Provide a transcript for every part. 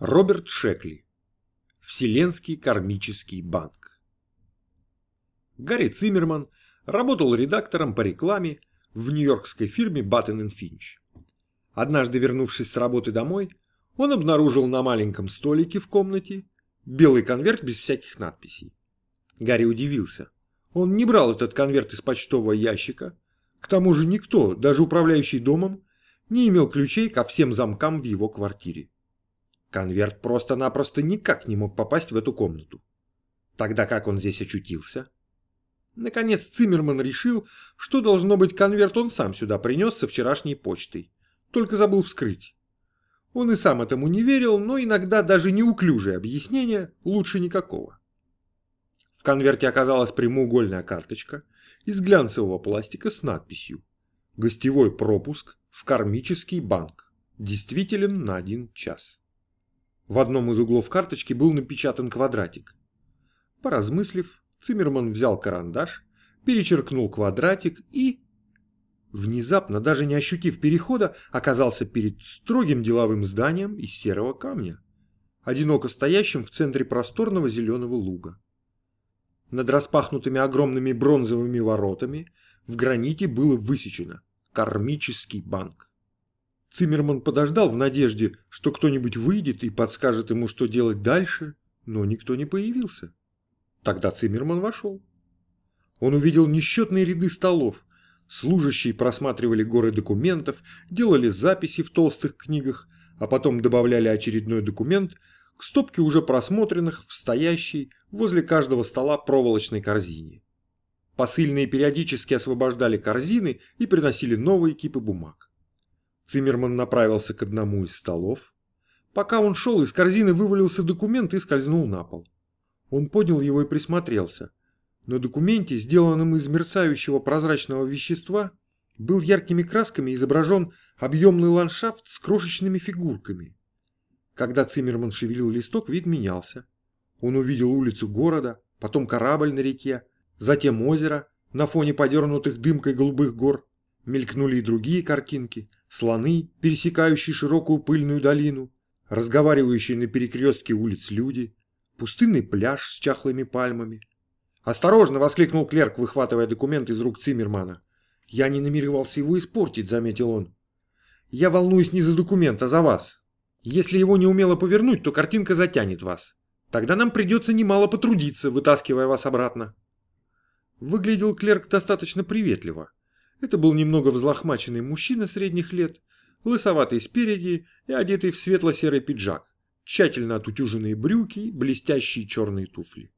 Роберт Шекли. Вселенский кармический банк. Гарри Циммерман работал редактором по рекламе в нью-йоркской фирме Batten Finch. Однажды, вернувшись с работы домой, он обнаружил на маленьком столике в комнате белый конверт без всяких надписей. Гарри удивился. Он не брал этот конверт из почтового ящика. К тому же никто, даже управляющий домом, не имел ключей ко всем замкам в его квартире. Конверт просто-напросто никак не мог попасть в эту комнату. Тогда как он здесь очутился? Наконец Циммерман решил, что должно быть конверт он сам сюда принес со вчерашней почтой. Только забыл вскрыть. Он и сам этому не верил, но иногда даже неуклюжее объяснение лучше никакого. В конверте оказалась прямоугольная карточка из глянцевого пластика с надписью «Гостевой пропуск в кармический банк. Действителен на один час». В одном из углов карточки был напечатан квадратик. Поразмыслив, Циммерман взял карандаш, перечеркнул квадратик и... Внезапно, даже не ощутив перехода, оказался перед строгим деловым зданием из серого камня, одиноко стоящим в центре просторного зеленого луга. Над распахнутыми огромными бронзовыми воротами в граните было высечено «Кармический банк». Циммерман подождал в надежде, что кто-нибудь выйдет и подскажет ему, что делать дальше, но никто не появился. Тогда Циммерман вошел. Он увидел несчетные ряды столов. Служащие просматривали горы документов, делали записи в толстых книгах, а потом добавляли очередной документ к стопке уже просмотренных в стоящей возле каждого стола проволочной корзине. Посыльные периодически освобождали корзины и приносили новые кипы бумаг. Циммерман направился к одному из столов. Пока он шел, из корзины вывалился документ и скользнул на пол. Он поднял его и присмотрелся. На документе, сделанном из мерцающего прозрачного вещества, был яркими красками изображен объемный ландшафт с крошечными фигурками. Когда Циммерман шевелил листок, вид менялся. Он увидел улицу города, потом корабль на реке, затем озеро на фоне подернутых дымкой голубых гор. Мелькнули и другие картинки – слоны, пересекающие широкую пыльную долину, разговаривающие на перекрестке улиц люди, пустынный пляж с чахлыми пальмами. «Осторожно!» – воскликнул клерк, выхватывая документ из рук Циммермана. «Я не намеревался его испортить», – заметил он. «Я волнуюсь не за документ, а за вас. Если его не умело повернуть, то картинка затянет вас. Тогда нам придется немало потрудиться, вытаскивая вас обратно». Выглядел клерк достаточно приветливо. Это был немного взлохмаченный мужчина средних лет, лысоватый спереди и одетый в светло-серый пиджак, тщательно отутюженные брюки, блестящие черные туфли.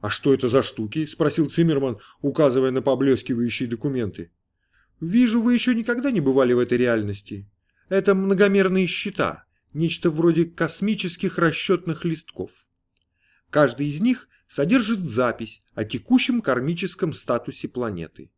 «А что это за штуки?» – спросил Циммерман, указывая на поблескивающие документы. «Вижу, вы еще никогда не бывали в этой реальности. Это многомерные счета, нечто вроде космических расчетных листков. Каждый из них содержит запись о текущем кармическом статусе планеты.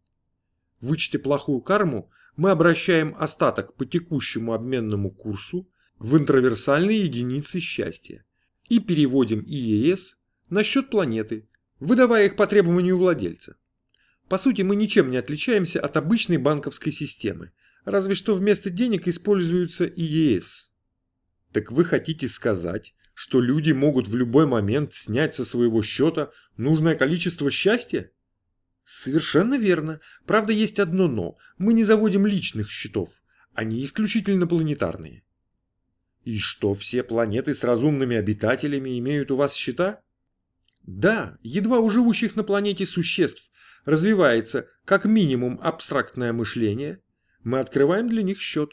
Вычтя плохую карму, мы обращаем остаток по текущему обменному курсу в интроверсальные единицы счастья и переводим ИЕС на счет планеты, выдавая их по требованию владельца. По сути, мы ничем не отличаемся от обычной банковской системы, разве что вместо денег используется ИЕС. Так вы хотите сказать, что люди могут в любой момент снять со своего счета нужное количество счастья? Совершенно верно. Правда, есть одно «но». Мы не заводим личных счетов. Они исключительно планетарные. И что, все планеты с разумными обитателями имеют у вас счета? Да, едва у живущих на планете существ развивается как минимум абстрактное мышление, мы открываем для них счет.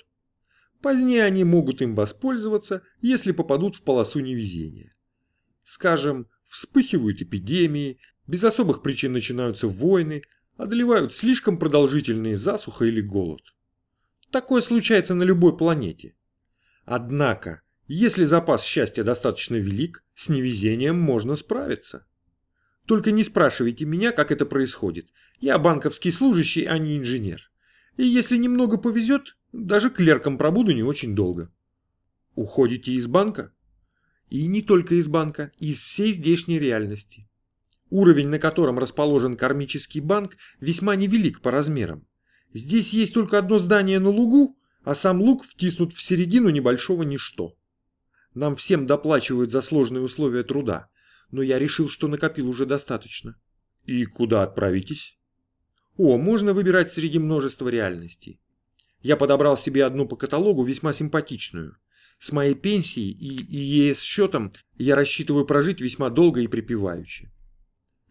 Позднее они могут им воспользоваться, если попадут в полосу невезения. Скажем, вспыхивают эпидемии, без особых причин начинаются войны, одолевают слишком продолжительные засуха или голод. Такое случается на любой планете. Однако, если запас счастья достаточно велик, с невезением можно справиться. Только не спрашивайте меня, как это происходит. Я банковский служащий, а не инженер. И если немного повезет, даже клерком пробуду не очень долго. Уходите из банка? И не только из банка, из всей здешней реальности. Уровень, на котором расположен кармический банк, весьма невелик по размерам. Здесь есть только одно здание на лугу, а сам луг втиснут в середину небольшого ничто. Нам всем доплачивают за сложные условия труда, но я решил, что накопил уже достаточно. И куда отправитесь? О, можно выбирать среди множества реальностей. Я подобрал себе одну по каталогу, весьма симпатичную. С моей пенсией и ЕС-счетом я рассчитываю прожить весьма долго и припеваючи.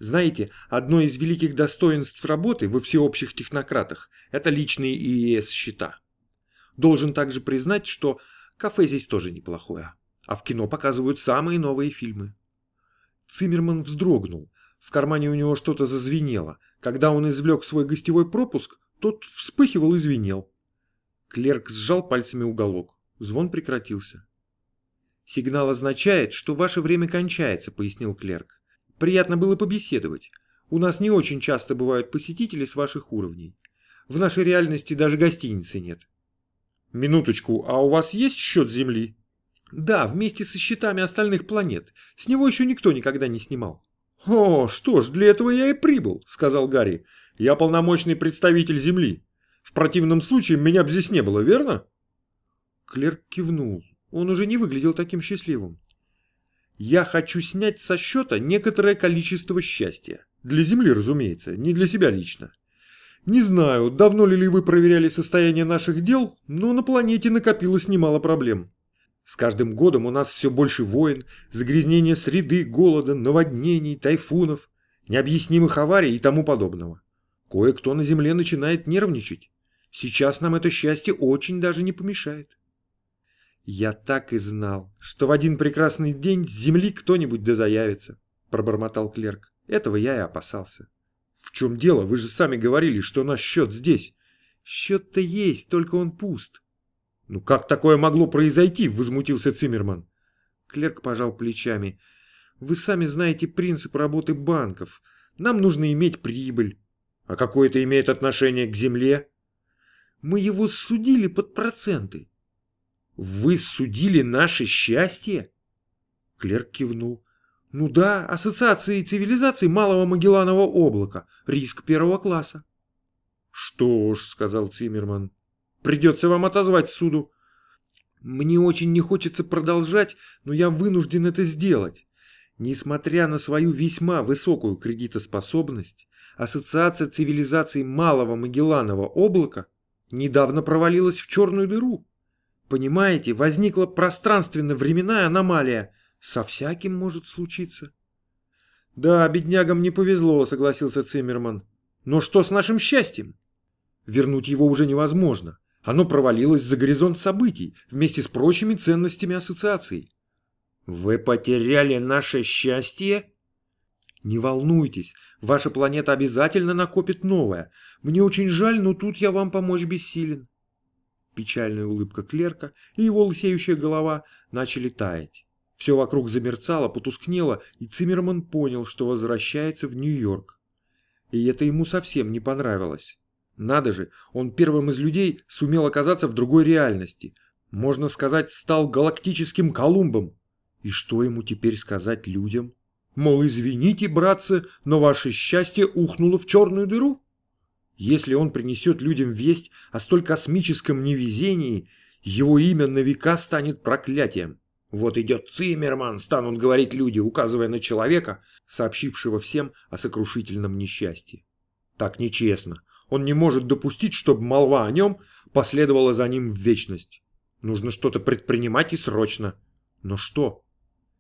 Знаете, одно из великих достоинств работы во всеобщих технократах – это личные ИЕС-счета. Должен также признать, что кафе здесь тоже неплохое, а в кино показывают самые новые фильмы. Циммерман вздрогнул, в кармане у него что-то зазвенело. Когда он извлек свой гостевой пропуск, тот вспыхивал и звенел. Клерк сжал пальцами уголок. Звон прекратился. «Сигнал означает, что ваше время кончается», — пояснил клерк. «Приятно было побеседовать. У нас не очень часто бывают посетители с ваших уровней. В нашей реальности даже гостиницы нет». «Минуточку, а у вас есть счет Земли?» «Да, вместе со счетами остальных планет. С него еще никто никогда не снимал». «О, что ж, для этого я и прибыл», — сказал Гарри. «Я полномочный представитель Земли. В противном случае меня бы здесь не было, верно?» Клерк кивнул. Он уже не выглядел таким счастливым. «Я хочу снять со счета некоторое количество счастья. Для Земли, разумеется, не для себя лично. Не знаю, давно ли вы проверяли состояние наших дел, но на планете накопилось немало проблем. С каждым годом у нас все больше войн, загрязнения среды, голода, наводнений, тайфунов, необъяснимых аварий и тому подобного. Кое-кто на Земле начинает нервничать. Сейчас нам это счастье очень даже не помешает. Я так и знал, что в один прекрасный день с Земли кто-нибудь да заявится, пробормотал клерк. Этого я и опасался. В чем дело? Вы же сами говорили, что наш счет здесь. Счет-то есть, только он пуст. «Ну как такое могло произойти?» – возмутился Циммерман. Клерк пожал плечами. «Вы сами знаете принцип работы банков. Нам нужно иметь прибыль. А какое это имеет отношение к земле?» «Мы его судили под проценты». «Вы судили наше счастье?» Клерк кивнул. «Ну да, ассоциации цивилизаций Малого Магелланового облака. Риск первого класса». «Что ж», — сказал Циммерман, Придется вам отозвать суду. Мне очень не хочется продолжать, но я вынужден это сделать. Несмотря на свою весьма высокую кредитоспособность, Ассоциация цивилизаций Малого Магелланова облака недавно провалилась в черную дыру. Понимаете, возникла пространственно-временная аномалия. Со всяким может случиться. Да, беднягам не повезло, согласился Циммерман. Но что с нашим счастьем? Вернуть его уже невозможно. Оно провалилось за горизонт событий вместе с прочими ценностями ассоциаций. Вы потеряли наше счастье? Не волнуйтесь, ваша планета обязательно накопит новое. Мне очень жаль, но тут я вам помочь бессилен. Печальная улыбка клерка и его лысеющая голова начали таять. Все вокруг замерцало, потускнело, и Циммерман понял, что возвращается в Нью-Йорк. И это ему совсем не понравилось. Надо же, он первым из людей сумел оказаться в другой реальности. Можно сказать, стал галактическим Колумбом. И что ему теперь сказать людям? Мол, извините, братцы, но ваше счастье ухнуло в черную дыру? Если он принесет людям весть о столь космическом невезении, его имя на века станет проклятием. Вот идет Циммерман, станут говорить люди, указывая на человека, сообщившего всем о сокрушительном несчастье. Так нечестно. Он не может допустить, чтобы молва о нем последовала за ним в вечность. Нужно что-то предпринимать и срочно. Но что?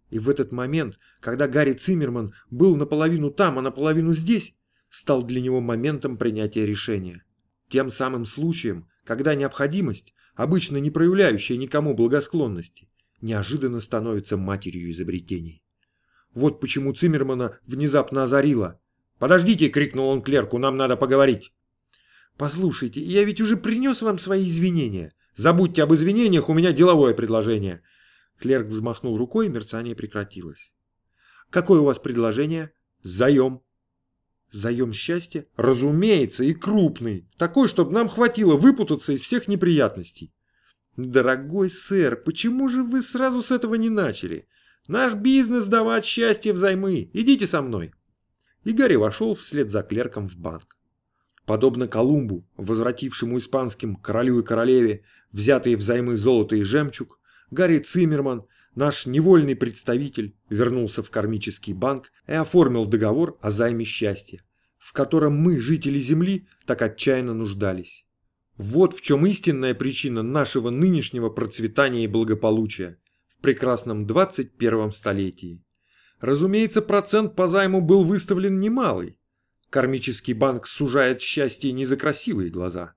И в этот момент, когда Гарри Циммерман был наполовину там, а наполовину здесь, стал для него моментом принятия решения. Тем самым случаем, когда необходимость, обычно не проявляющая никому благосклонности, неожиданно становится матерью изобретений. Вот почему Циммермана внезапно озарило. «Подождите!» — крикнул он клерку, «нам надо поговорить!» «Послушайте, я ведь уже принес вам свои извинения. Забудьте об извинениях, у меня деловое предложение». Клерк взмахнул рукой, и мерцание прекратилось. «Какое у вас предложение?» «Заем». «Заем счастья?» «Разумеется, и крупный. Такой, чтобы нам хватило выпутаться из всех неприятностей». «Дорогой сэр, почему же вы сразу с этого не начали? Наш бизнес давать счастье взаймы. Идите со мной». И Гарри вошел вслед за клерком в банк. Подобно Колумбу, возвратившему испанским королю и королеве взятые взаймы золото и жемчуг, Гарри Циммерман наш невольный представитель вернулся в кармический банк и оформил договор о займе счастья, в котором мы, жители Земли, так отчаянно нуждались. Вот в чем истинная причина нашего нынешнего процветания и благополучия в прекрасном 21 столетии. Разумеется, процент по займу был выставлен немалый. Кармический банк сужает счастье не за красивые глаза.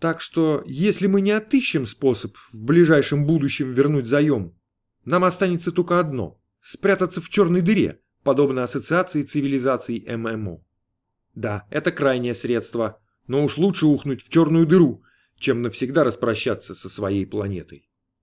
Так что, если мы не отыщем способ в ближайшем будущем вернуть заем, нам останется только одно – спрятаться в черной дыре, подобно ассоциации цивилизаций ММО. Да, это крайнее средство, но уж лучше ухнуть в черную дыру, чем навсегда распрощаться со своей планетой.